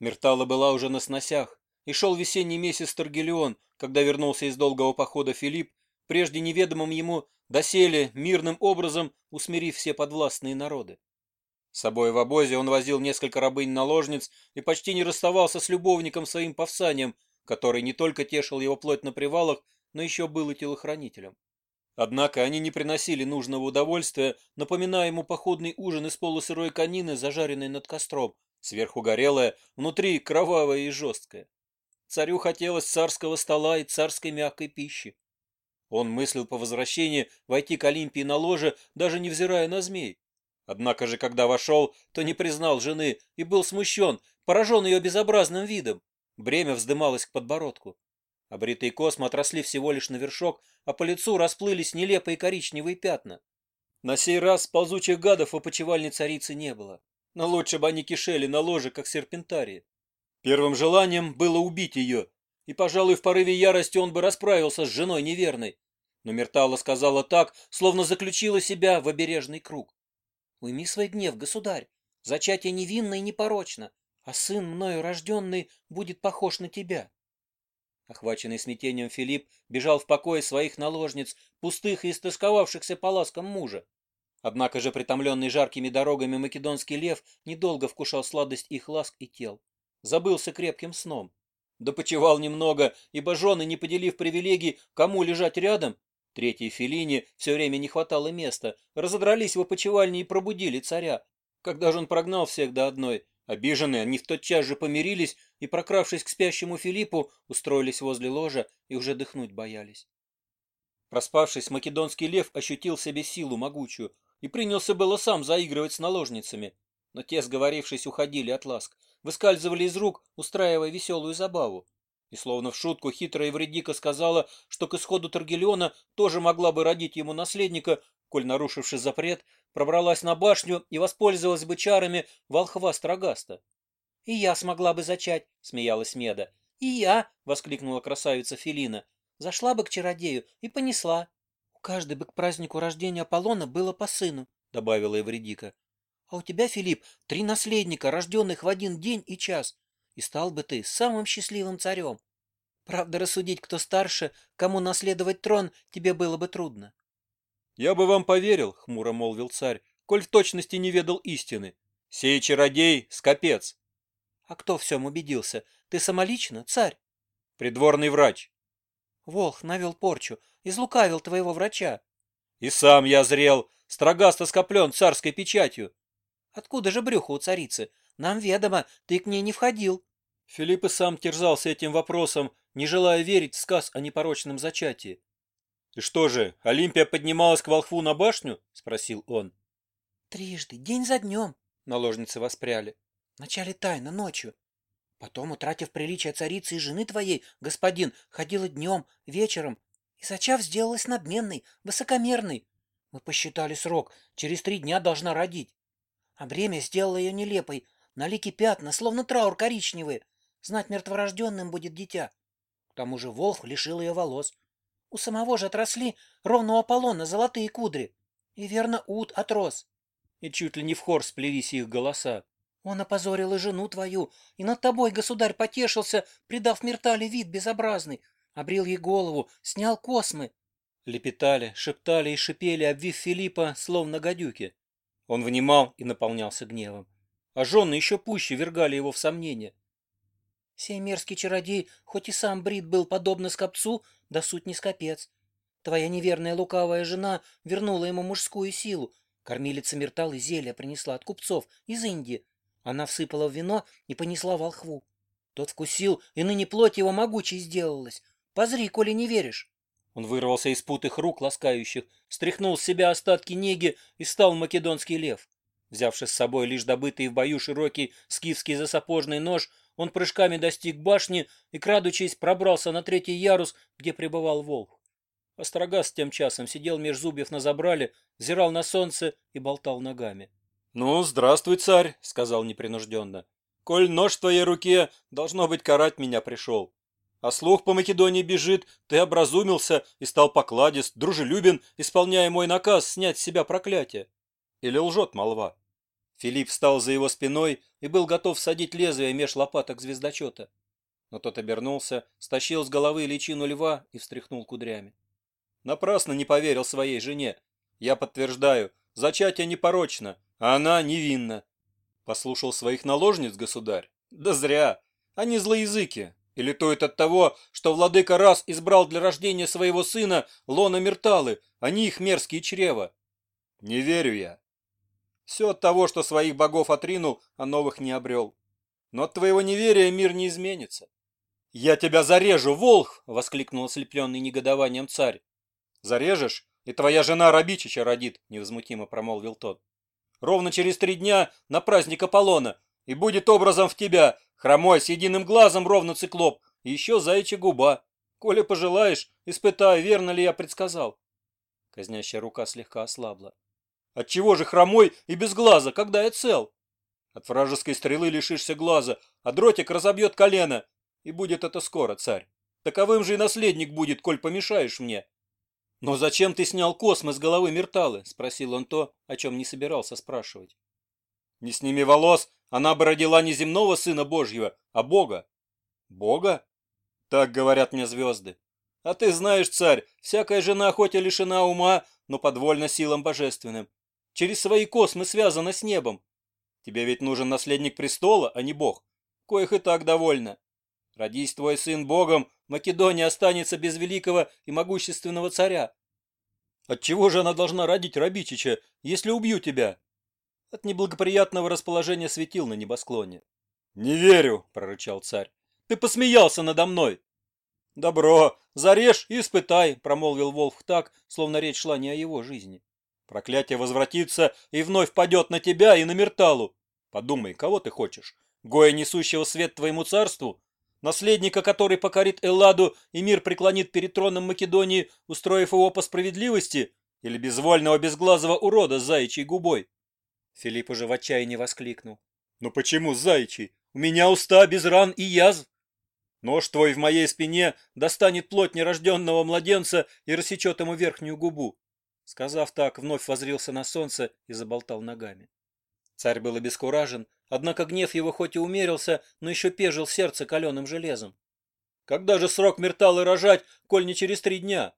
Мертала была уже на сносях, и шел весенний месяц Таргелион, когда вернулся из долгого похода Филипп, прежде неведомым ему доселе, мирным образом усмирив все подвластные народы. С собой в обозе он возил несколько рабынь-наложниц и почти не расставался с любовником своим повсанием, который не только тешил его плоть на привалах, но еще был и телохранителем. Однако они не приносили нужного удовольствия, напоминая ему походный ужин из полусырой конины, зажаренной над костром, Сверху горелое, внутри кровавое и жесткое. Царю хотелось царского стола и царской мягкой пищи. Он мыслил по возвращении войти к Олимпии на ложе, даже невзирая на змей. Однако же, когда вошел, то не признал жены и был смущен, поражен ее безобразным видом. Бремя вздымалось к подбородку. Обритые космы отросли всего лишь на вершок, а по лицу расплылись нелепые коричневые пятна. На сей раз ползучих гадов в опочивальне царицы не было но лучше бы они кишели на ложе, как серпентарии. Первым желанием было убить ее, и, пожалуй, в порыве ярости он бы расправился с женой неверной. Но Мертала сказала так, словно заключила себя в обережный круг. «Уйми свой гнев, государь. Зачатие невинно и непорочно, а сын мною рожденный будет похож на тебя». Охваченный смятением Филипп бежал в покое своих наложниц, пустых и истосковавшихся по ласкам мужа. Однако же притомленный жаркими дорогами македонский лев недолго вкушал сладость их ласк и тел. Забылся крепким сном. Допочевал немного, ибо жены, не поделив привилегий, кому лежать рядом, третьей Фелине все время не хватало места, разодрались в опочивальне и пробудили царя. Когда же он прогнал всех до одной, обиженные, они в тот час же помирились и, прокравшись к спящему Филиппу, устроились возле ложа и уже дыхнуть боялись. Проспавшись, македонский лев ощутил в себе силу могучую, и принялся было сам заигрывать с наложницами, но те, сговорившись, уходили от ласк, выскальзывали из рук, устраивая веселую забаву. И словно в шутку хитрая вредника сказала, что к исходу Таргелиона тоже могла бы родить ему наследника, коль нарушивший запрет, пробралась на башню и воспользовалась бы чарами волхва Строгаста. «И я смогла бы зачать», — смеялась Меда. «И я», — воскликнула красавица Фелина, — «зашла бы к чародею и понесла». «Каждый бы к празднику рождения Аполлона было по сыну», — добавила Эвредика. «А у тебя, Филипп, три наследника, рожденных в один день и час, и стал бы ты самым счастливым царем. Правда, рассудить, кто старше, кому наследовать трон, тебе было бы трудно». «Я бы вам поверил», — хмуро молвил царь, «коль в точности не ведал истины. Сей чародей — скопец». «А кто в всем убедился? Ты самолично, царь?» «Придворный врач». Волх навел порчу, излукавил твоего врача. И сам я зрел, строгасто скоплен царской печатью. Откуда же брюхо у царицы? Нам ведомо, ты к ней не входил. Филипп и сам терзался этим вопросом, не желая верить в сказ о непорочном зачатии. «И что же, Олимпия поднималась к волхву на башню?» — спросил он. «Трижды, день за днем», — наложницы воспряли. «Вначале тайно, ночью, Потом, утратив приличие царицы и жены твоей, господин, ходила днем, вечером, и зачав сделалась надменной, высокомерной. Мы посчитали срок, через три дня должна родить. А бремя сделало ее нелепой, на лике пятна, словно траур коричневые. Знать мертворожденным будет дитя. К тому же волх лишил ее волос. У самого же отросли ровно у Аполлона золотые кудри. И верно, Ут отрос. И чуть ли не в хор сплелись их голоса. Он опозорил и жену твою, и над тобой государь потешился, придав Миртале вид безобразный, обрил ей голову, снял космы. Лепетали, шептали и шипели, обвив Филиппа, словно гадюки. Он внимал и наполнялся гневом. А жены еще пуще вергали его в сомнение. Сей мерзкий чародей, хоть и сам брит был подобно скопцу, да суть не скопец. Твоя неверная лукавая жена вернула ему мужскую силу. Кормилица Миртал и зелья принесла от купцов из Индии. Она всыпала в вино и понесла волхву. Тот вкусил, и ныне плоть его могучей сделалась. Позри, коли не веришь. Он вырвался из путых рук ласкающих, стряхнул с себя остатки неги и стал македонский лев. Взявши с собой лишь добытый в бою широкий скифский засапожный нож, он прыжками достиг башни и, крадучись, пробрался на третий ярус, где пребывал волк. Острогас тем часом сидел меж зубьев на забрале, зирал на солнце и болтал ногами. «Ну, здравствуй, царь», — сказал непринужденно. «Коль нож в твоей руке, должно быть, карать меня пришел. А слух по Македонии бежит, ты образумился и стал покладист, дружелюбен, исполняя мой наказ снять с себя проклятие. Или лжет молва?» Филипп встал за его спиной и был готов садить лезвие меж лопаток звездочета. Но тот обернулся, стащил с головы личину льва и встряхнул кудрями. Напрасно не поверил своей жене. Я подтверждаю, зачатие непорочно, она невинна. Послушал своих наложниц, государь? Да зря. Они злоязыки. Или то это от того, что владыка раз избрал для рождения своего сына Лона Мерталы, а не их мерзкие чрева? Не верю я. Все от того, что своих богов отринул, а новых не обрел. Но от твоего неверия мир не изменится. «Я тебя зарежу, волх!» — воскликнул ослепленный негодованием царь. «Зарежешь, и твоя жена Рабичича родит», — невозмутимо промолвил тот ровно через три дня на праздник Аполлона и будет образом в тебя, хромой, с единым глазом ровно циклоп, и еще заячья губа. Коли пожелаешь, испытай, верно ли я предсказал». Казнящая рука слегка ослабла. «Отчего же хромой и без глаза, когда я цел?» «От вражеской стрелы лишишься глаза, а дротик разобьет колено. И будет это скоро, царь. Таковым же и наследник будет, коль помешаешь мне». «Но зачем ты снял космос с головы Мерталы?» – спросил он то, о чем не собирался спрашивать. «Не сними волос, она бы родила не земного сына Божьего, а Бога». «Бога?» «Так говорят мне звезды». «А ты знаешь, царь, всякая жена хоть и лишена ума, но подвольна силам божественным. Через свои космы связана с небом. Тебе ведь нужен наследник престола, а не Бог, коих и так довольно». Родись твой сын богом, Македония останется без великого и могущественного царя. Отчего же она должна родить Рабичича, если убью тебя? От неблагоприятного расположения светил на небосклоне. «Не верю!» – прорычал царь. «Ты посмеялся надо мной!» «Добро! Зарежь и испытай!» – промолвил Волф так, словно речь шла не о его жизни. «Проклятие возвратится и вновь падет на тебя и на Мерталу! Подумай, кого ты хочешь? Гоя, несущего свет твоему царству? Наследника, который покорит Элладу и мир преклонит перед троном Македонии, устроив его по справедливости? Или безвольного безглазого урода с заячьей губой? Филипп уже в отчаянии воскликнул. «Ну почему заячий? У меня уста без ран и язв. Нож твой в моей спине достанет плоть нерожденного младенца и рассечет ему верхнюю губу». Сказав так, вновь возрился на солнце и заболтал ногами. Царь был обескуражен, однако гнев его хоть и умерился, но еще пежил сердце каленым железом. «Когда же срок Мерталы рожать, коль не через три дня?»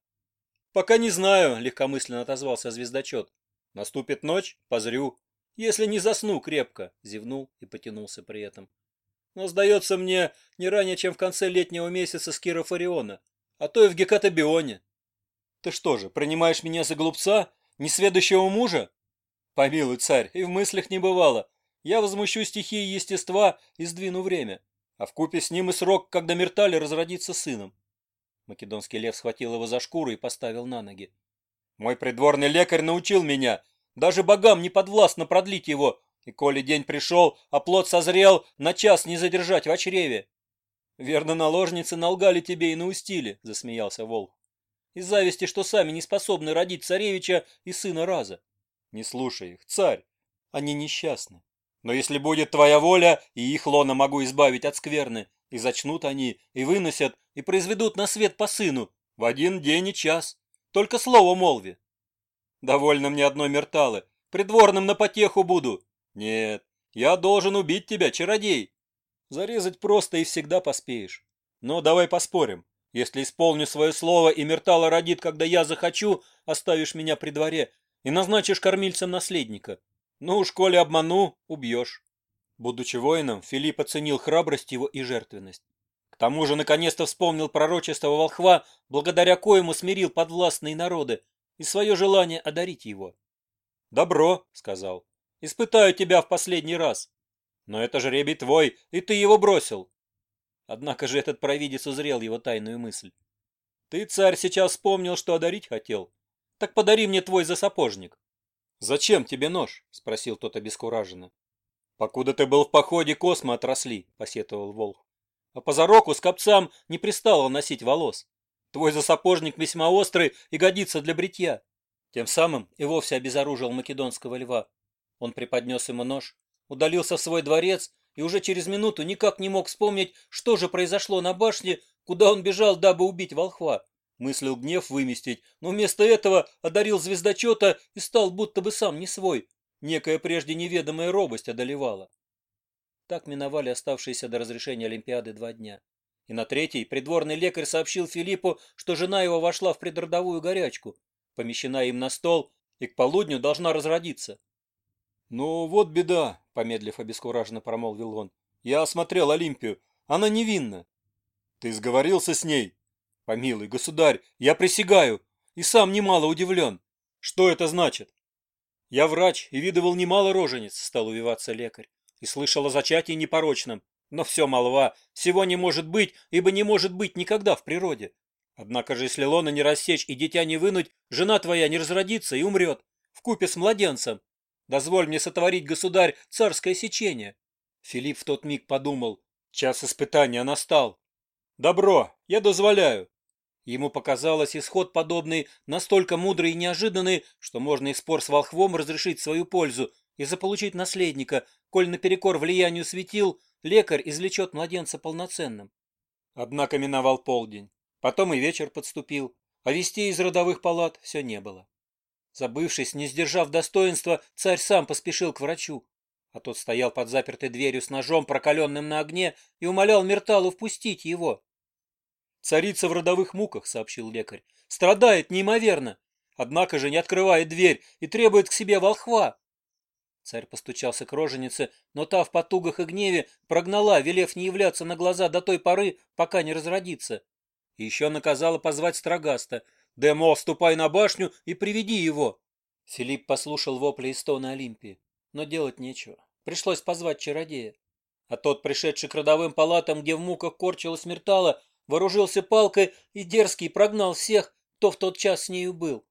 «Пока не знаю», — легкомысленно отозвался звездочет. «Наступит ночь, позрю. Если не засну крепко», — зевнул и потянулся при этом. «Но сдается мне не ранее, чем в конце летнего месяца с Кира Фариона, а то и в Гекатабионе». «Ты что же, принимаешь меня за глупца, несведущего мужа?» Помилуй, царь, и в мыслях не бывало. Я возмущу стихии естества и сдвину время. А в купе с ним и срок, когда Мертали разродится сыном. Македонский лев схватил его за шкуру и поставил на ноги. Мой придворный лекарь научил меня. Даже богам не подвластно продлить его. И коли день пришел, а плод созрел, на час не задержать в очреве. Верно, наложницы налгали тебе и наустили, засмеялся волк. Из зависти, что сами не способны родить царевича и сына раза. Не слушай их, царь, они несчастны. Но если будет твоя воля, и их лона могу избавить от скверны, и зачнут они, и выносят, и произведут на свет по сыну, в один день и час. Только слово молви. Довольно мне одной мерталы, придворным на потеху буду. Нет, я должен убить тебя, чародей. Зарезать просто и всегда поспеешь. Но давай поспорим. Если исполню свое слово, и Мертала родит, когда я захочу, оставишь меня при дворе и назначишь кормильцем наследника. Ну уж, коли обману, убьешь». Будучи воином, Филипп оценил храбрость его и жертвенность. К тому же, наконец-то вспомнил пророчество волхва, благодаря коему смирил подвластные народы и свое желание одарить его. «Добро», — сказал, — «испытаю тебя в последний раз. Но это жребий твой, и ты его бросил». Однако же этот провидец узрел его тайную мысль. «Ты, царь, сейчас вспомнил, что одарить хотел, так подари мне твой засапожник. Зачем тебе нож? Спросил тот обескураженно. Покуда ты был в походе, космы отросли, посетовал волк. А по зароку с копцам не пристало носить волос. Твой засапожник весьма острый и годится для бритья. Тем самым и вовсе обезоружил македонского льва. Он преподнес ему нож, удалился в свой дворец и уже через минуту никак не мог вспомнить, что же произошло на башне, куда он бежал, дабы убить волхва мыслил гнев выместить, но вместо этого одарил звездочета и стал будто бы сам не свой. Некая прежде неведомая робость одолевала. Так миновали оставшиеся до разрешения Олимпиады два дня. И на третий придворный лекарь сообщил Филиппу, что жена его вошла в предродовую горячку, помещена им на стол и к полудню должна разродиться. «Ну вот беда», — помедлив обескураженно промолвил он. «Я осмотрел Олимпию. Она невинна». «Ты сговорился с ней?» Помилуй, государь, я присягаю и сам немало удивлен. Что это значит? Я врач и видывал немало рожениц, стал увиваться лекарь, и слышал о зачатии непорочном. Но все молва, всего не может быть, ибо не может быть никогда в природе. Однако же, если лона не рассечь и дитя не вынуть, жена твоя не разродится и умрет, в купе с младенцем. Дозволь мне сотворить, государь, царское сечение. Филипп в тот миг подумал, час испытания настал. Добро, я дозволяю, Ему показалось исход подобный настолько мудрый и неожиданный, что можно и спор с волхвом разрешить свою пользу и заполучить наследника, коль наперекор влиянию светил, лекарь извлечет младенца полноценным. Однако миновал полдень. Потом и вечер подступил, а вести из родовых палат все не было. Забывшись, не сдержав достоинства, царь сам поспешил к врачу. А тот стоял под запертой дверью с ножом, прокаленным на огне, и умолял Мерталу впустить его. Царица в родовых муках, сообщил лекарь. Страдает неимоверно. Однако же не открывает дверь и требует к себе волхва. Царь постучался к роженице, но та в потугах и гневе прогнала, велев не являться на глаза до той поры, пока не разродится. И еще наказала позвать строгаста. «Да, ступай на башню и приведи его!» Филипп послушал вопли и стоны Олимпии, но делать нечего. Пришлось позвать чародея. А тот, пришедший к родовым палатам, где в муках корчилась Мертала, Вооружился палкой и дерзкий прогнал всех, кто в тот час с нею был,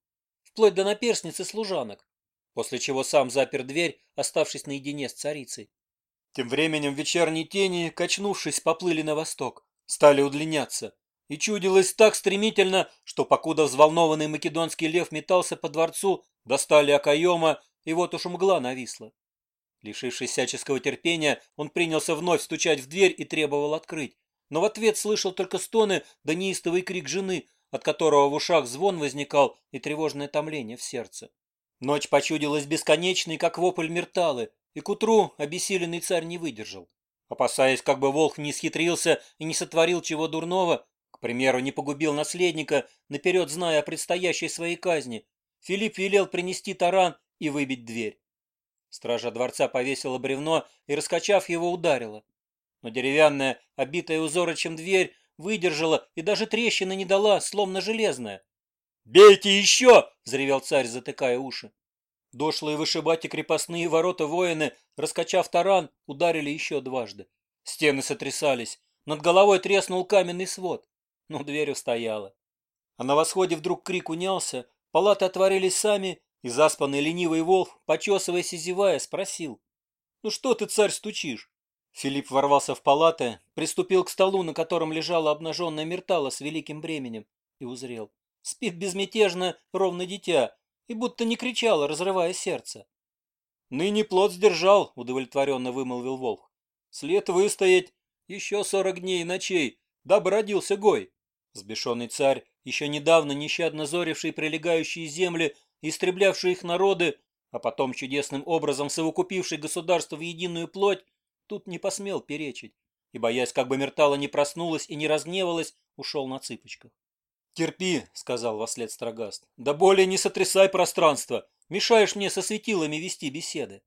вплоть до наперстницы служанок, после чего сам запер дверь, оставшись наедине с царицей. Тем временем вечерние тени, качнувшись, поплыли на восток, стали удлиняться. И чудилось так стремительно, что покуда взволнованный македонский лев метался по дворцу, достали окоема, и вот уж мгла нависла. Лишившись всяческого терпения, он принялся вновь стучать в дверь и требовал открыть но в ответ слышал только стоны да неистовый крик жены, от которого в ушах звон возникал и тревожное томление в сердце. Ночь почудилась бесконечной, как вопль мерталы, и к утру обессиленный царь не выдержал. Опасаясь, как бы волк не схитрился и не сотворил чего дурного, к примеру, не погубил наследника, наперед зная о предстоящей своей казни, Филипп велел принести таран и выбить дверь. Стража дворца повесила бревно и, раскачав его, ударила но деревянная, обитая узорочем дверь, выдержала и даже трещины не дала, словно железная. «Бейте еще!» — взревел царь, затыкая уши. Дошлые вышибать и крепостные ворота воины, раскачав таран, ударили еще дважды. Стены сотрясались. Над головой треснул каменный свод. Но дверь устояла. А на восходе вдруг крик унялся, палаты отворились сами, и заспанный ленивый волк, почесываясь и зевая, спросил. «Ну что ты, царь, стучишь? Филипп ворвался в палаты, приступил к столу, на котором лежала обнаженная Мертала с великим бременем, и узрел. Спит безмятежно, ровно дитя, и будто не кричала, разрывая сердце. «Ныне плод сдержал», — удовлетворенно вымолвил волк. «След выстоять еще сорок дней и ночей, дабы родился Гой». Сбешенный царь, еще недавно нещадно зоривший прилегающие земли, истреблявший их народы, а потом чудесным образом совокупивший государство в единую плоть, тут не посмел перечить, и, боясь, как бы Мертала не проснулась и не разгневалась, ушел на цыпочках. «Терпи», — сказал вослед Строгаст, — «да более не сотрясай пространство, мешаешь мне со светилами вести беседы».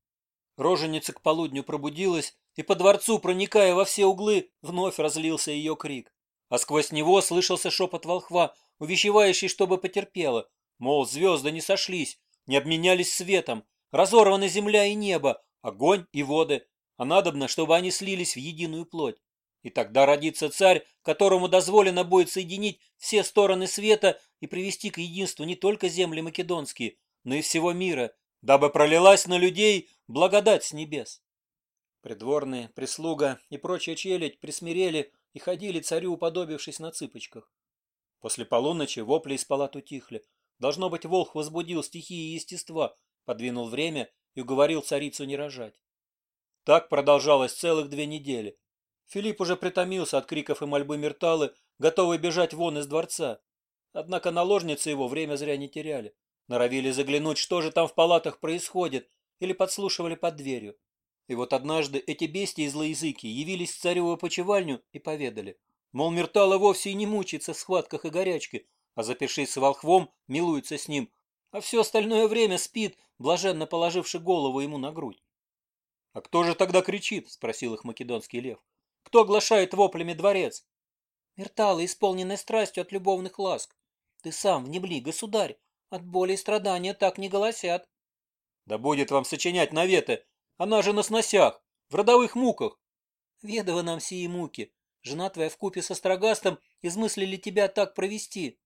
Роженица к полудню пробудилась, и по дворцу, проникая во все углы, вновь разлился ее крик. А сквозь него слышался шепот волхва, увещевающий, чтобы потерпела. Мол, звезды не сошлись, не обменялись светом, разорваны земля и небо, огонь и воды, а надобно, чтобы они слились в единую плоть. И тогда родится царь, которому дозволено будет соединить все стороны света и привести к единству не только земли македонские, но и всего мира, дабы пролилась на людей благодать с небес. Придворные, прислуга и прочая челядь присмирели и ходили царю, уподобившись на цыпочках. После полуночи вопли из палат утихли. Должно быть, волх возбудил стихии естества, подвинул время и уговорил царицу не рожать. Так продолжалось целых две недели. Филипп уже притомился от криков и мольбы Мерталы, готовый бежать вон из дворца. Однако наложницы его время зря не теряли. Норовили заглянуть, что же там в палатах происходит, или подслушивали под дверью. И вот однажды эти бестии и злоязыки явились в цареву опочивальню и поведали. Мол, Мертала вовсе и не мучается в схватках и горячке, а запершись с волхвом, милуется с ним, а все остальное время спит, блаженно положивши голову ему на грудь. «А кто же тогда кричит?» – спросил их македонский лев. «Кто оглашает воплями дворец?» «Мерталы, исполненные страстью от любовных ласк. Ты сам внемли, государь. От боли и страдания так не голосят». «Да будет вам сочинять наветы. Она же на сносях, в родовых муках». Ведова нам сии муки. Жена твоя вкупе со строгастом измыслили тебя так провести.